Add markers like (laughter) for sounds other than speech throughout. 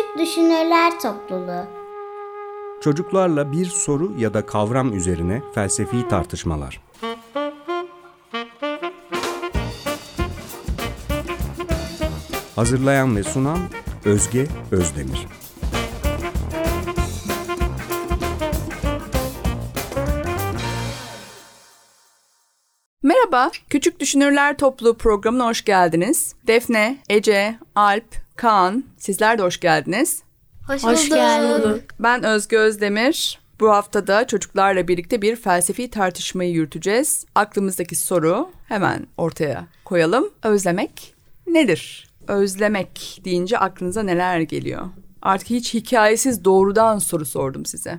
Küçük Düşünürler Topluluğu Çocuklarla bir soru ya da kavram üzerine felsefi tartışmalar. Hazırlayan ve sunan Özge Özdemir. Merhaba, Küçük Düşünürler Topluluğu programına hoş geldiniz. Defne, Ece, Alp, Kaan, sizler de hoş geldiniz. Hoş, hoş geldin. Ben Özge Özdemir. Bu haftada çocuklarla birlikte bir felsefi tartışmayı yürüteceğiz. Aklımızdaki soru hemen ortaya koyalım. Özlemek nedir? Özlemek deyince aklınıza neler geliyor? Artık hiç hikayesiz doğrudan soru sordum size.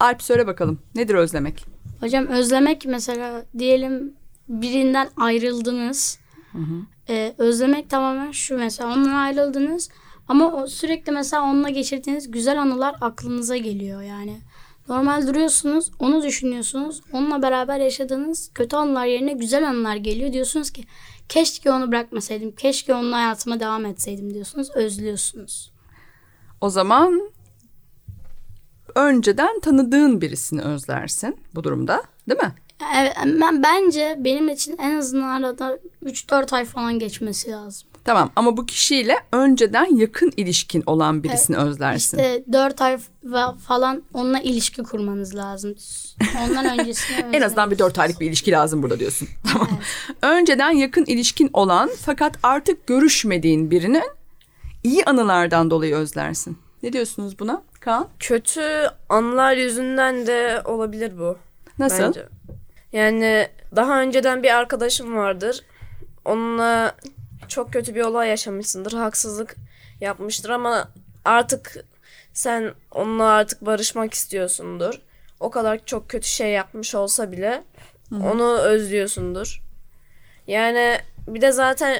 Alp söyle bakalım nedir özlemek? Hocam özlemek mesela diyelim birinden ayrıldınız. Hı hı. Ee, özlemek tamamen şu mesela ondan ayrıldınız ama o sürekli mesela onunla geçirdiğiniz güzel anılar aklınıza geliyor yani. Normal duruyorsunuz, onu düşünüyorsunuz. Onunla beraber yaşadığınız kötü anılar yerine güzel anılar geliyor. Diyorsunuz ki keşke onu bırakmasaydım, keşke onunla hayatıma devam etseydim diyorsunuz. Özlüyorsunuz. O zaman önceden tanıdığın birisini özlersin bu durumda değil mi? Evet, ben bence benim için en azından arada 3-4 ay falan geçmesi lazım. Tamam ama bu kişiyle önceden yakın ilişkin olan birisini evet, özlersin. İşte 4 ay falan onunla ilişki kurmanız lazım. Ondan öncesini (laughs) En azından bir 4 aylık bir ilişki lazım burada diyorsun. (laughs) Tamam. Evet. Önceden yakın ilişkin olan fakat artık görüşmediğin birinin iyi anılardan dolayı özlersin. Ne diyorsunuz buna Kaan? Kötü anılar yüzünden de olabilir bu. Nasıl? Bence. Yani daha önceden bir arkadaşım vardır. Onunla çok kötü bir olay yaşamışsındır. Haksızlık yapmıştır ama artık sen onunla artık barışmak istiyorsundur. O kadar çok kötü şey yapmış olsa bile Hı-hı. onu özlüyorsundur. Yani bir de zaten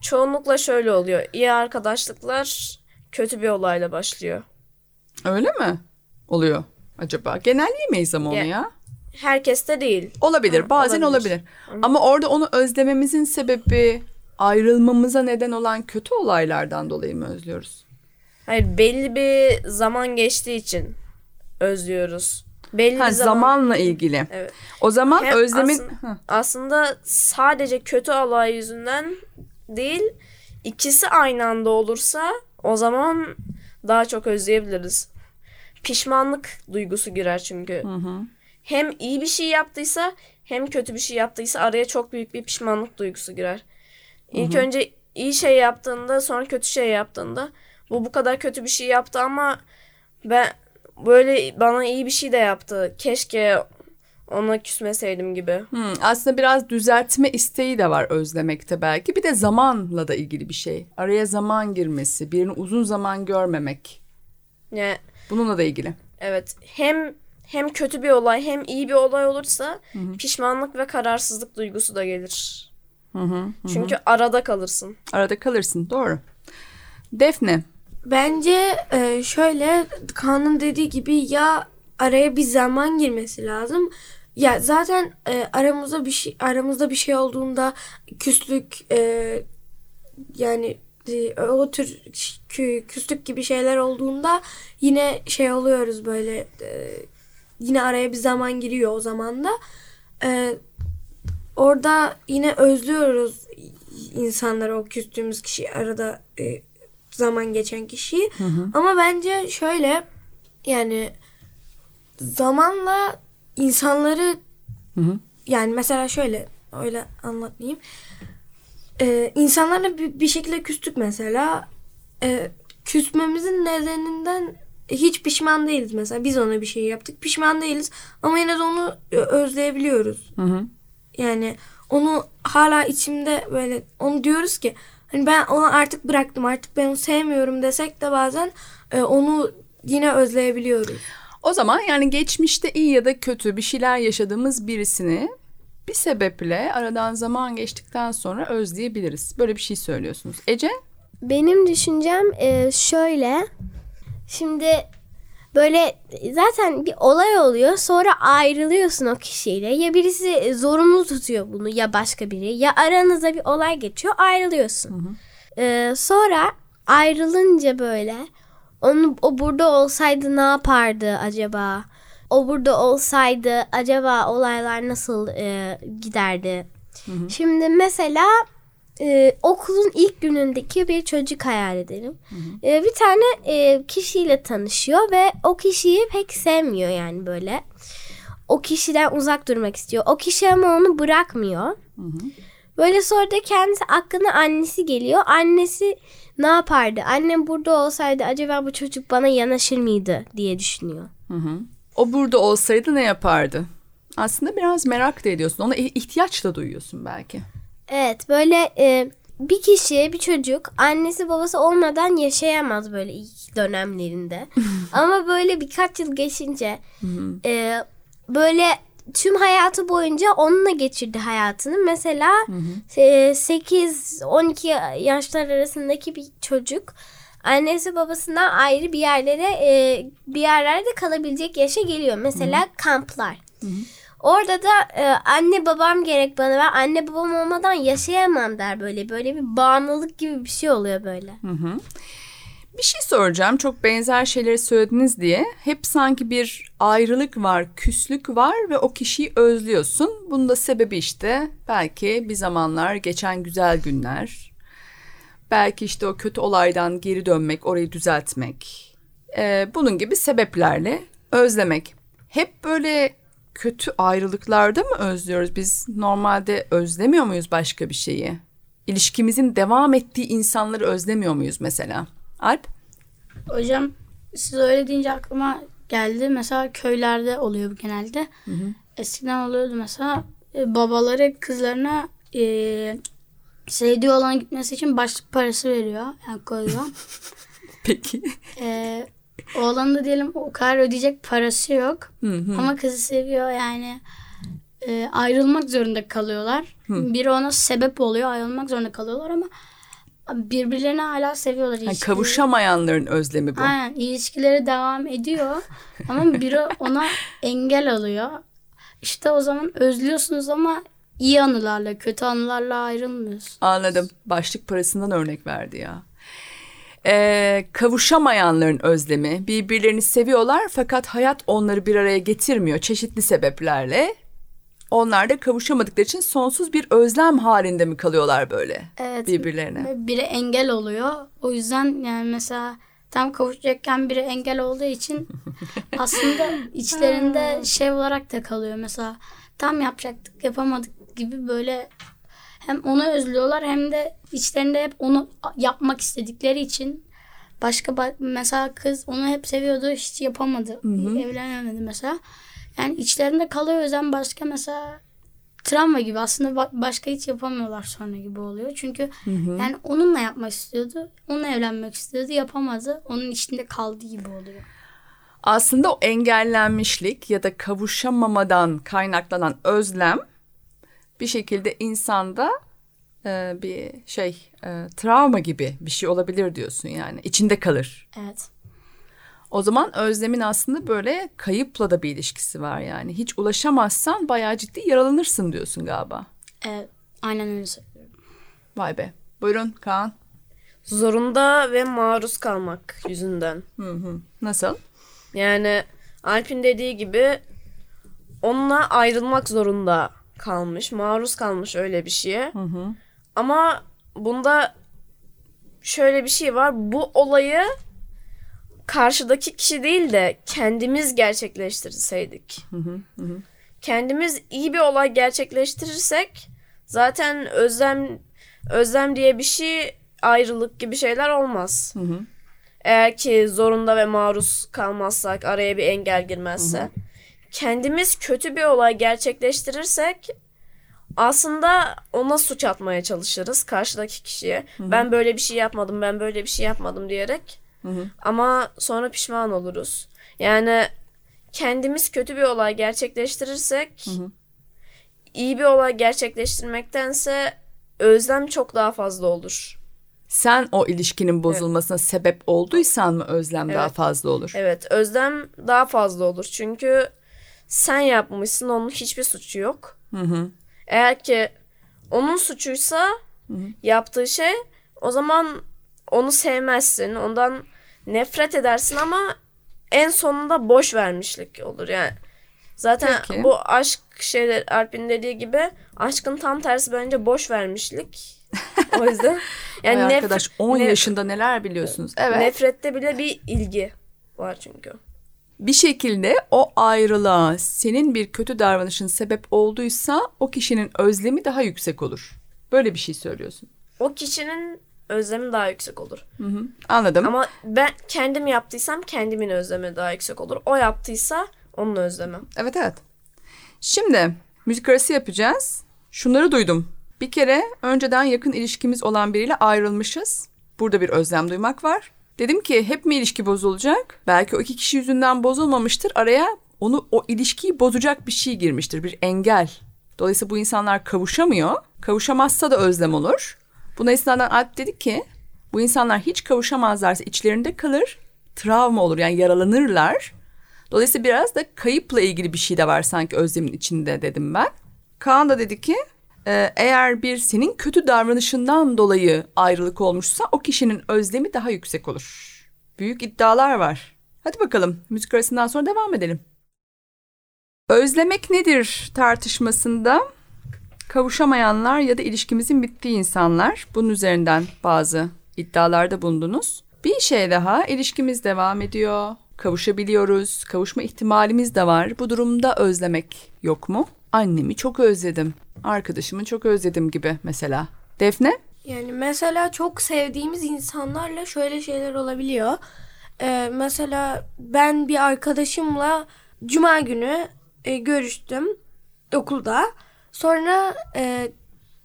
çoğunlukla şöyle oluyor. İyi arkadaşlıklar kötü bir olayla başlıyor. Öyle mi? Oluyor acaba? Genelleyemeyiz ama onu ya. ya. Herkeste değil. Olabilir. Ha, bazen olabilir. olabilir. Ama orada onu özlememizin sebebi ayrılmamıza neden olan kötü olaylardan dolayı mı özlüyoruz? Hayır, belli bir zaman geçtiği için özlüyoruz. Belli ha, bir zaman... zamanla ilgili. Evet. O zaman Hem özlemin aslında, aslında sadece kötü olay yüzünden değil, ikisi aynı anda olursa o zaman daha çok özleyebiliriz. Pişmanlık duygusu girer çünkü. Hı hı hem iyi bir şey yaptıysa hem kötü bir şey yaptıysa araya çok büyük bir pişmanlık duygusu girer. İlk Hı-hı. önce iyi şey yaptığında sonra kötü şey yaptığında bu bu kadar kötü bir şey yaptı ama ben böyle bana iyi bir şey de yaptı. Keşke ona küsmeseydim gibi. Hmm, aslında biraz düzeltme isteği de var özlemekte belki. Bir de zamanla da ilgili bir şey. Araya zaman girmesi, birini uzun zaman görmemek. Yani, Bununla da ilgili. Evet. Hem hem kötü bir olay hem iyi bir olay olursa hı hı. pişmanlık ve kararsızlık duygusu da gelir. Hı hı, hı. Çünkü arada kalırsın. Arada kalırsın doğru. Defne. Bence e, şöyle Kaan'ın dediği gibi ya araya bir zaman girmesi lazım. Ya zaten e, aramızda bir şey aramızda bir şey olduğunda küslük e, yani e, o tür küslük gibi şeyler olduğunda yine şey oluyoruz böyle e, yine araya bir zaman giriyor o zaman da. Ee, orada yine özlüyoruz insanları o küstüğümüz kişi arada e, zaman geçen kişiyi. Hı hı. Ama bence şöyle yani zamanla insanları hı hı. yani mesela şöyle öyle anlatmayayım. Ee, insanlarla bir, bir şekilde küstük mesela. Ee, küsmemizin nedeninden hiç pişman değiliz mesela. Biz ona bir şey yaptık. Pişman değiliz ama yine de onu özleyebiliyoruz. Hı hı. Yani onu hala içimde böyle onu diyoruz ki hani ben onu artık bıraktım artık ben onu sevmiyorum desek de bazen e, onu yine özleyebiliyoruz. O zaman yani geçmişte iyi ya da kötü bir şeyler yaşadığımız birisini bir sebeple aradan zaman geçtikten sonra özleyebiliriz. Böyle bir şey söylüyorsunuz. Ece? Benim düşüncem e, şöyle. Şimdi böyle zaten bir olay oluyor sonra ayrılıyorsun o kişiyle ya birisi zorunlu tutuyor bunu ya başka biri ya aranızda bir olay geçiyor ayrılıyorsun. Hı hı. Ee, sonra ayrılınca böyle Onu o burada olsaydı ne yapardı acaba? O burada olsaydı acaba olaylar nasıl e, giderdi? Şimdi mesela e, okulun ilk günündeki bir çocuk hayal edelim. E, bir tane e, kişiyle tanışıyor ve o kişiyi pek sevmiyor yani böyle. O kişiden uzak durmak istiyor. O kişi ama onu bırakmıyor. Böyle sonra da kendisi aklına annesi geliyor. Annesi ne yapardı? Annem burada olsaydı acaba bu çocuk bana yanaşır mıydı diye düşünüyor. O burada olsaydı ne yapardı? Aslında biraz merak da ediyorsun. Ona ihtiyaç da duyuyorsun belki. Evet böyle e, bir kişi bir çocuk annesi babası olmadan yaşayamaz böyle ilk dönemlerinde. (laughs) Ama böyle birkaç yıl geçince e, böyle tüm hayatı boyunca onunla geçirdi hayatını. Mesela e, 8-12 yaşlar arasındaki bir çocuk annesi babasından ayrı bir yerlere e, bir yerlerde kalabilecek yaşa geliyor. Mesela kamplar. Orada da e, anne babam gerek bana ve anne babam olmadan yaşayamam der böyle. Böyle bir bağımlılık gibi bir şey oluyor böyle. Bir şey soracağım. Çok benzer şeyleri söylediniz diye. Hep sanki bir ayrılık var, küslük var ve o kişiyi özlüyorsun. Bunun da sebebi işte belki bir zamanlar geçen güzel günler. Belki işte o kötü olaydan geri dönmek, orayı düzeltmek. Ee, bunun gibi sebeplerle özlemek. Hep böyle kötü ayrılıklarda mı özlüyoruz? Biz normalde özlemiyor muyuz başka bir şeyi? İlişkimizin devam ettiği insanları özlemiyor muyuz mesela? Alp? Hocam siz öyle deyince aklıma geldi. Mesela köylerde oluyor bu genelde. Eskiden oluyordu mesela e, babaları kızlarına e, sevdiği olana gitmesi için başlık parası veriyor. Yani koyuyor. (laughs) Peki. e, oğlanın da diyelim o kadar ödeyecek parası yok. Ama kızı seviyor yani. E, ayrılmak zorunda kalıyorlar. Biri ona sebep oluyor ayrılmak zorunda kalıyorlar ama birbirlerini hala seviyorlar. Yani kavuşamayanların özlemi bu. Aynen ilişkileri devam ediyor ama biri ona engel alıyor. İşte o zaman özlüyorsunuz ama iyi anılarla, kötü anılarla ayrılmıyorsunuz. Anladım. Başlık parasından örnek verdi ya. Ee, kavuşamayanların özlemi. Birbirlerini seviyorlar fakat hayat onları bir araya getirmiyor çeşitli sebeplerle. Onlar da kavuşamadıkları için sonsuz bir özlem halinde mi kalıyorlar böyle Evet. birbirlerine? Biri engel oluyor. O yüzden yani mesela tam kavuşacakken biri engel olduğu için (laughs) aslında içlerinde şey olarak da kalıyor. Mesela tam yapacaktık yapamadık gibi böyle hem onu özlüyorlar hem de içlerinde hep onu yapmak istedikleri için başka ba- mesela kız onu hep seviyordu hiç yapamadı. Evlenemedi mesela. Yani içlerinde kalıyor yüzden başka mesela travma gibi aslında ba- başka hiç yapamıyorlar sonra gibi oluyor. Çünkü yani onunla yapmak istiyordu. Onunla evlenmek istiyordu yapamadı. Onun içinde kaldı gibi oluyor. Aslında o engellenmişlik ya da kavuşamamadan kaynaklanan özlem bir şekilde insanda e, bir şey e, travma gibi bir şey olabilir diyorsun yani içinde kalır. Evet. O zaman özlemin aslında böyle kayıpla da bir ilişkisi var yani. Hiç ulaşamazsan bayağı ciddi yaralanırsın diyorsun galiba. Evet. Aynen öyle söylüyorum. Vay be. Buyurun Kaan. Zorunda ve maruz kalmak yüzünden. Hı hı. Nasıl? Yani Alp'in dediği gibi onunla ayrılmak zorunda kalmış. Maruz kalmış öyle bir şeye. Ama bunda şöyle bir şey var. Bu olayı karşıdaki kişi değil de kendimiz gerçekleştirseydik. Kendimiz iyi bir olay gerçekleştirirsek zaten özlem özlem diye bir şey ayrılık gibi şeyler olmaz. Eğer ki zorunda ve maruz kalmazsak, araya bir engel girmezse. Kendimiz kötü bir olay gerçekleştirirsek aslında ona suç atmaya çalışırız karşıdaki kişiye. Ben böyle bir şey yapmadım, ben böyle bir şey yapmadım diyerek. Ama sonra pişman oluruz. Yani kendimiz kötü bir olay gerçekleştirirsek iyi bir olay gerçekleştirmektense özlem çok daha fazla olur. Sen o ilişkinin bozulmasına sebep olduysan mı özlem daha Evet. fazla olur? Evet özlem daha fazla olur. Çünkü sen yapmışsın onun hiçbir suçu yok. Eğer ki onun suçuysa yaptığı şey o zaman onu sevmezsin. Ondan nefret edersin ama en sonunda boş vermişlik olur yani. Zaten Peki. bu aşk şeyler Alp'in dediği gibi aşkın tam tersi bence boş vermişlik. (laughs) O yüzden yani Ay arkadaş 10 ne- yaşında neler biliyorsunuz. Evet. nefrette bile bir ilgi var çünkü. Bir şekilde o ayrılığa senin bir kötü davranışın sebep olduysa o kişinin özlemi daha yüksek olur. Böyle bir şey söylüyorsun. O kişinin özlemi daha yüksek olur. Anladım. Ama ben kendim yaptıysam kendimin özlemi daha yüksek olur. O yaptıysa onun özlemi. Evet evet. Şimdi müzik arası yapacağız. Şunları duydum. Bir kere önceden yakın ilişkimiz olan biriyle ayrılmışız. Burada bir özlem duymak var. Dedim ki hep mi ilişki bozulacak? Belki o iki kişi yüzünden bozulmamıştır. Araya onu o ilişkiyi bozacak bir şey girmiştir. Bir engel. Dolayısıyla bu insanlar kavuşamıyor. Kavuşamazsa da özlem olur. Buna istinaden Alp dedi ki bu insanlar hiç kavuşamazlarsa içlerinde kalır. Travma olur yani yaralanırlar. Dolayısıyla biraz da kayıpla ilgili bir şey de var sanki özlemin içinde dedim ben. Kaan da dedi ki e, eğer bir senin kötü davranışından dolayı ayrılık olmuşsa o kişinin özlemi daha yüksek olur. Büyük iddialar var. Hadi bakalım müzik arasından sonra devam edelim. Özlemek nedir tartışmasında kavuşamayanlar ya da ilişkimizin bittiği insanlar bunun üzerinden bazı iddialarda bulundunuz. Bir şey daha ilişkimiz devam ediyor. Kavuşabiliyoruz. Kavuşma ihtimalimiz de var. Bu durumda özlemek yok mu? Annemi çok özledim. Arkadaşımı çok özledim gibi mesela. Defne? Yani mesela çok sevdiğimiz insanlarla şöyle şeyler olabiliyor. Ee, mesela ben bir arkadaşımla cuma günü e, görüştüm okulda. Sonra e,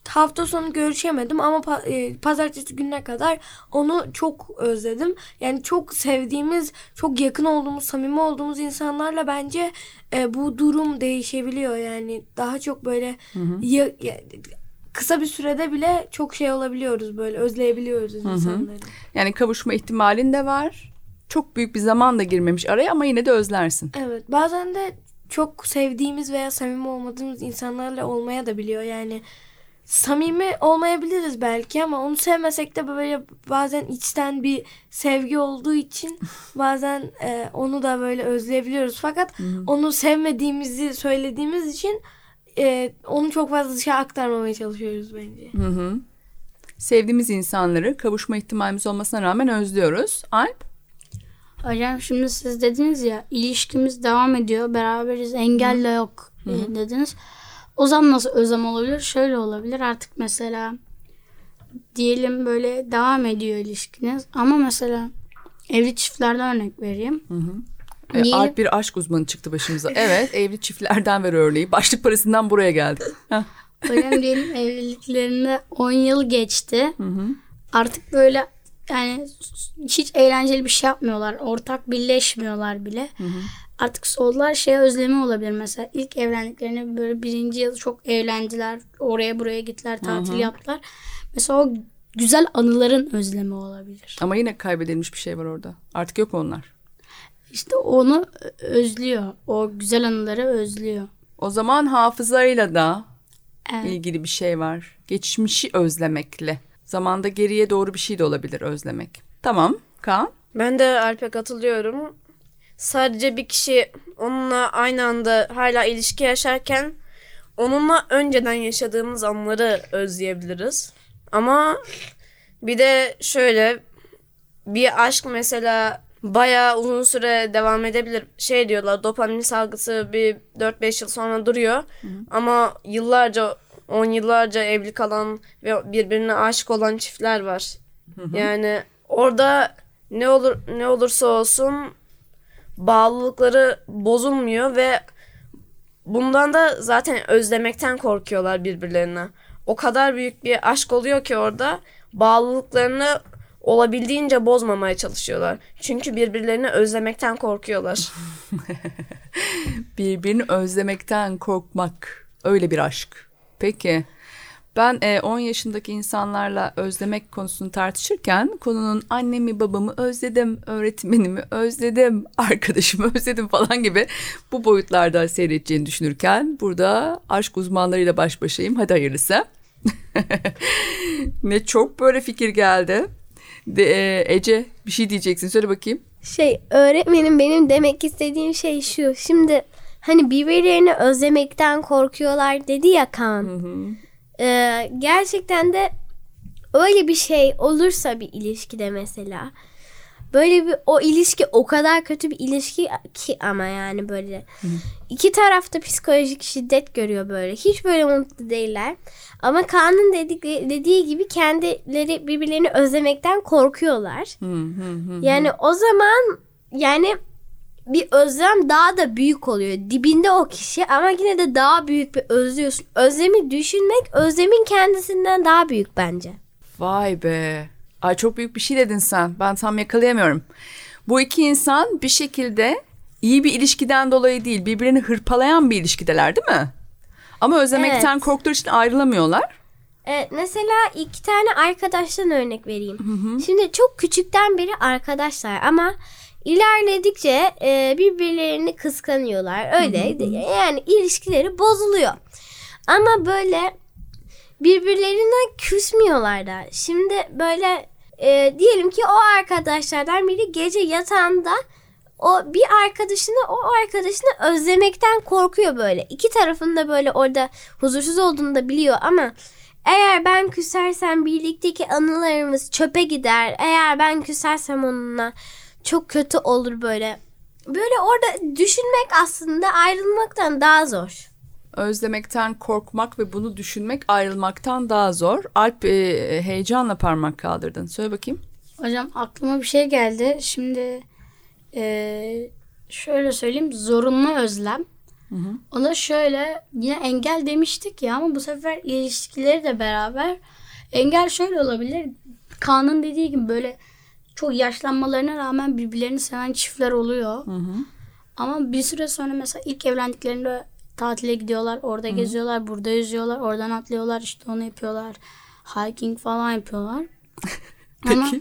hafta sonu görüşemedim ama pa- e, pazartesi gününe kadar onu çok özledim. Yani çok sevdiğimiz, çok yakın olduğumuz, samimi olduğumuz insanlarla bence e, bu durum değişebiliyor. Yani daha çok böyle ya- ya- kısa bir sürede bile çok şey olabiliyoruz böyle özleyebiliyoruz insanları. Yani kavuşma ihtimalin de var. Çok büyük bir zaman da girmemiş araya ama yine de özlersin. Evet bazen de çok sevdiğimiz veya samimi olmadığımız insanlarla olmaya da biliyor yani. Samimi olmayabiliriz belki ama onu sevmesek de böyle bazen içten bir sevgi olduğu için (laughs) bazen e, onu da böyle özleyebiliyoruz. Fakat onu sevmediğimizi söylediğimiz için e, onu çok fazla dışa aktarmamaya çalışıyoruz bence. Hı hı. Sevdiğimiz insanları kavuşma ihtimalimiz olmasına rağmen özlüyoruz. Alp? Hocam şimdi siz dediniz ya ilişkimiz devam ediyor beraberiz engel de yok e, dediniz. O zaman nasıl özlem olabilir? Şöyle olabilir artık mesela diyelim böyle devam ediyor ilişkiniz ama mesela evli çiftlerden örnek vereyim. E, Diyelim- Alp bir aşk uzmanı çıktı başımıza. Evet evli çiftlerden ver örneği. Başlık parasından buraya geldi. Hocam diyelim evliliklerinde 10 yıl geçti. Artık böyle yani hiç eğlenceli bir şey yapmıyorlar. Ortak birleşmiyorlar bile. Artık sollar şey özlemi olabilir mesela. ilk evlendiklerinde böyle birinci yıl çok eğlendiler. Oraya buraya gittiler, tatil yaptılar. Mesela o güzel anıların özlemi olabilir. Ama yine kaybedilmiş bir şey var orada. Artık yok onlar. İşte onu özlüyor. O güzel anıları özlüyor. O zaman hafızayla da Evet. ilgili bir şey var. Geçmişi özlemekle. Zamanda geriye doğru bir şey de olabilir özlemek. Tamam Kaan? Ben de Alp'e katılıyorum. Sadece bir kişi onunla aynı anda hala ilişki yaşarken onunla önceden yaşadığımız anları özleyebiliriz. Ama bir de şöyle bir aşk mesela bayağı uzun süre devam edebilir. Şey diyorlar dopamin salgısı bir 4-5 yıl sonra duruyor. Ama yıllarca 10 yıllarca evli kalan ve birbirine aşık olan çiftler var. Yani orada ne olur ne olursa olsun bağlılıkları bozulmuyor ve bundan da zaten özlemekten korkuyorlar birbirlerine. O kadar büyük bir aşk oluyor ki orada bağlılıklarını olabildiğince bozmamaya çalışıyorlar. Çünkü birbirlerini özlemekten korkuyorlar. (laughs) Birbirini özlemekten korkmak. Öyle bir aşk. Peki. Ben e, 10 yaşındaki insanlarla özlemek konusunu tartışırken konunun annemi babamı özledim, öğretmenimi özledim, (laughs) arkadaşımı özledim falan gibi bu boyutlarda seyredeceğini düşünürken burada aşk uzmanlarıyla baş başayım. Hadi hayırlısı. (laughs) ne çok böyle fikir geldi. De, e, Ece bir şey diyeceksin söyle bakayım. Şey öğretmenim benim demek istediğim şey şu. Şimdi hani birbirlerini özlemekten korkuyorlar dedi ya Kaan. Ee, gerçekten de öyle bir şey olursa bir ilişkide mesela böyle bir o ilişki o kadar kötü bir ilişki ki ama yani böyle. İki tarafta psikolojik şiddet görüyor böyle. Hiç böyle mutlu değiller. Ama Kaan'ın dedik, dediği gibi kendileri birbirlerini özlemekten korkuyorlar. Yani o zaman yani bir özlem daha da büyük oluyor. Dibinde o kişi ama yine de daha büyük bir özlüyorsun. Özlemi düşünmek özlemin kendisinden daha büyük bence. Vay be. Ay çok büyük bir şey dedin sen. Ben tam yakalayamıyorum. Bu iki insan bir şekilde iyi bir ilişkiden dolayı değil birbirini hırpalayan bir ilişkideler değil mi? Ama özlemekten Evet. korktukları için ayrılamıyorlar. Evet, mesela iki tane arkadaştan örnek vereyim. Şimdi çok küçükten beri arkadaşlar ama ilerledikçe e, birbirlerini kıskanıyorlar. Öyle yani ilişkileri bozuluyor. Ama böyle birbirlerine küsmüyorlar da. Şimdi böyle e, diyelim ki o arkadaşlardan biri gece yatağında o bir arkadaşını o arkadaşını özlemekten korkuyor böyle. İki tarafın da böyle orada huzursuz olduğunu da biliyor ama eğer ben küsersem birlikteki anılarımız çöpe gider. Eğer ben küsersem onunla çok kötü olur böyle. Böyle orada düşünmek aslında ayrılmaktan daha zor. Özlemekten korkmak ve bunu düşünmek ayrılmaktan daha zor. Alp e, heyecanla parmak kaldırdın. Söyle bakayım. Hocam aklıma bir şey geldi. Şimdi eee, şöyle söyleyeyim zorunlu özlem. Ona şöyle yine engel demiştik ya ama bu sefer ilişkileri de beraber engel şöyle olabilir. Kaan'ın dediği gibi böyle çok yaşlanmalarına rağmen birbirlerini seven çiftler oluyor. Ama bir süre sonra mesela ilk evlendiklerinde tatile gidiyorlar. Orada geziyorlar, burada yüzüyorlar, oradan atlıyorlar, işte onu yapıyorlar. Hiking falan yapıyorlar. (laughs) Ama,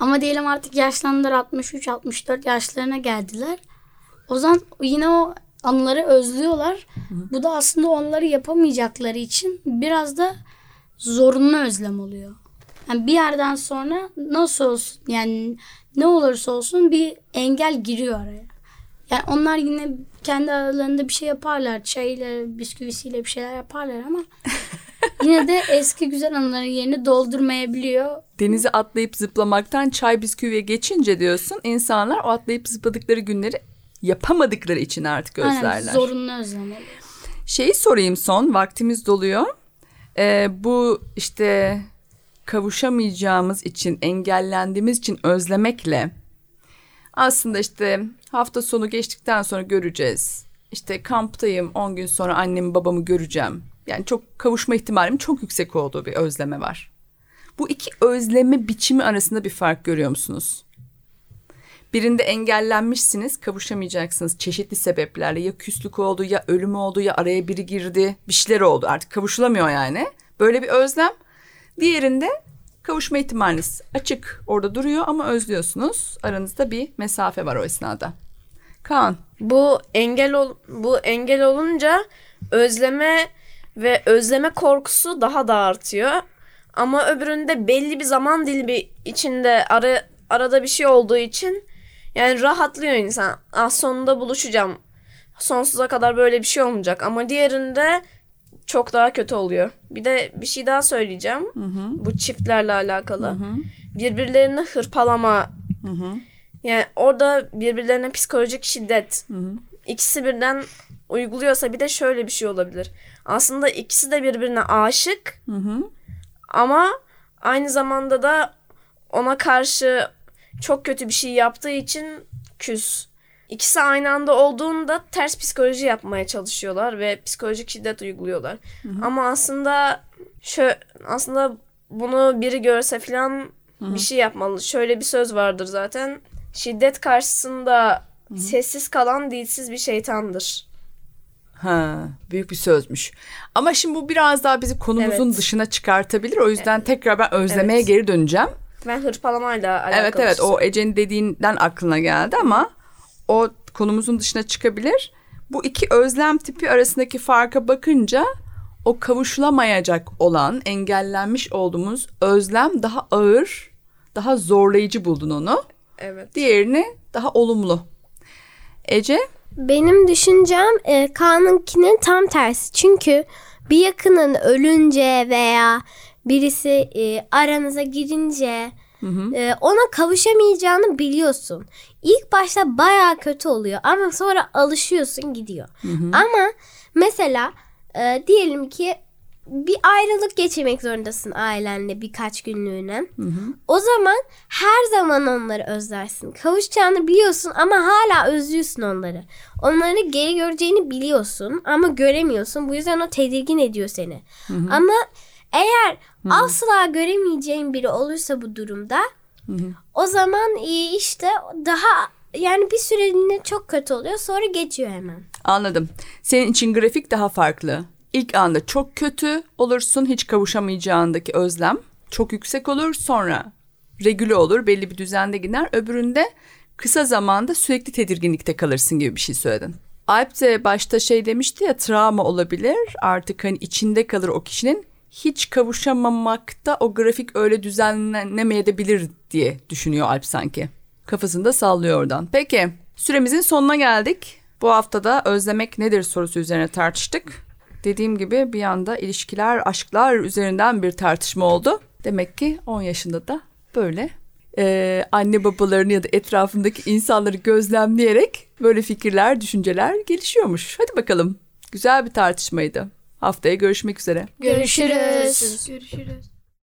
ama diyelim artık yaşlandılar 63-64 yaşlarına geldiler. O zaman yine o anıları özlüyorlar. Bu da aslında onları yapamayacakları için biraz da zorunlu özlem oluyor. Yani bir yerden sonra nasıl olsun yani ne olursa olsun bir engel giriyor araya. Yani onlar yine kendi aralarında bir şey yaparlar. Çayıyla, bisküvisiyle bir şeyler yaparlar ama (laughs) yine de eski güzel anıların yerini doldurmayabiliyor. Denize atlayıp zıplamaktan çay bisküviye geçince diyorsun insanlar o atlayıp zıpladıkları günleri yapamadıkları için artık özlerler. Aynen zorunlu özlem oluyor. Şeyi sorayım son vaktimiz doluyor. Ee, bu işte kavuşamayacağımız için engellendiğimiz için özlemekle aslında işte hafta sonu geçtikten sonra göreceğiz. İşte kamptayım 10 gün sonra annemi babamı göreceğim. Yani çok kavuşma ihtimalim çok yüksek olduğu bir özleme var. Bu iki özleme biçimi arasında bir fark görüyor musunuz? Birinde engellenmişsiniz, kavuşamayacaksınız çeşitli sebeplerle. Ya küslük oldu, ya ölüm oldu, ya araya biri girdi, bir şeyler oldu. Artık kavuşulamıyor yani. Böyle bir özlem. Diğerinde kavuşma ihtimaliniz açık orada duruyor ama özlüyorsunuz. Aranızda bir mesafe var o esnada. Kaan, Bu engel ol, bu engel olunca özleme ve özleme korkusu daha da artıyor. Ama öbüründe belli bir zaman dilimi içinde ara, arada bir şey olduğu için yani rahatlıyor insan. Ah sonunda buluşacağım. Sonsuza kadar böyle bir şey olmayacak. Ama diğerinde çok daha kötü oluyor. Bir de bir şey daha söyleyeceğim. Bu çiftlerle alakalı. Birbirlerini hırpalama. Yani orada birbirlerine psikolojik şiddet. İkisi birden uyguluyorsa bir de şöyle bir şey olabilir. Aslında ikisi de birbirine aşık. Ama aynı zamanda da ona karşı çok kötü bir şey yaptığı için küs. İkisi aynı anda olduğunda ters psikoloji yapmaya çalışıyorlar ve psikolojik şiddet uyguluyorlar. Ama aslında şö aslında bunu biri görse falan bir şey yapmalı. Şöyle bir söz vardır zaten. Şiddet karşısında sessiz kalan dilsiz bir şeytandır. Ha, büyük bir sözmüş. Ama şimdi bu biraz daha bizi konumuzun Evet. dışına çıkartabilir. O yüzden tekrar ben özlemeye Evet. geri döneceğim. Ben hırpalamayla alakalı. Evet evet o Ece'nin dediğinden aklına geldi ama o konumuzun dışına çıkabilir. Bu iki özlem tipi arasındaki farka bakınca o kavuşulamayacak olan engellenmiş olduğumuz özlem daha ağır, daha zorlayıcı buldun onu. Evet. Diğerini daha olumlu. Ece? Benim düşüncem e, Kaan'ınkinin tam tersi. Çünkü bir yakının ölünce veya birisi e, aranıza girince e, ona kavuşamayacağını biliyorsun. İlk başta baya kötü oluyor ama sonra alışıyorsun gidiyor. Ama mesela e, diyelim ki bir ayrılık geçirmek zorundasın ailenle birkaç günlüğüne. O zaman her zaman onları özlersin. Kavuşacağını biliyorsun ama hala özlüyorsun onları. Onları geri göreceğini biliyorsun ama göremiyorsun. Bu yüzden o tedirgin ediyor seni. Ama eğer asla göremeyeceğin biri olursa bu durumda o zaman işte daha yani bir süreliğine çok kötü oluyor sonra geçiyor hemen. Anladım. Senin için grafik daha farklı. İlk anda çok kötü olursun, hiç kavuşamayacağındaki özlem çok yüksek olur. Sonra regüle olur, belli bir düzende gider. Öbüründe kısa zamanda sürekli tedirginlikte kalırsın gibi bir şey söyledin. Alp de başta şey demişti ya travma olabilir. Artık hani içinde kalır o kişinin. Hiç kavuşamamakta o grafik öyle düzenlenemeyebilir diye düşünüyor Alp sanki. Kafasında sallıyor oradan. Peki süremizin sonuna geldik. Bu haftada özlemek nedir sorusu üzerine tartıştık. Dediğim gibi bir anda ilişkiler, aşklar üzerinden bir tartışma oldu. Demek ki 10 yaşında da böyle e, anne babalarını ya da etrafındaki insanları gözlemleyerek böyle fikirler, düşünceler gelişiyormuş. Hadi bakalım. Güzel bir tartışmaydı. Haftaya görüşmek üzere. Görüşürüz. Görüşürüz.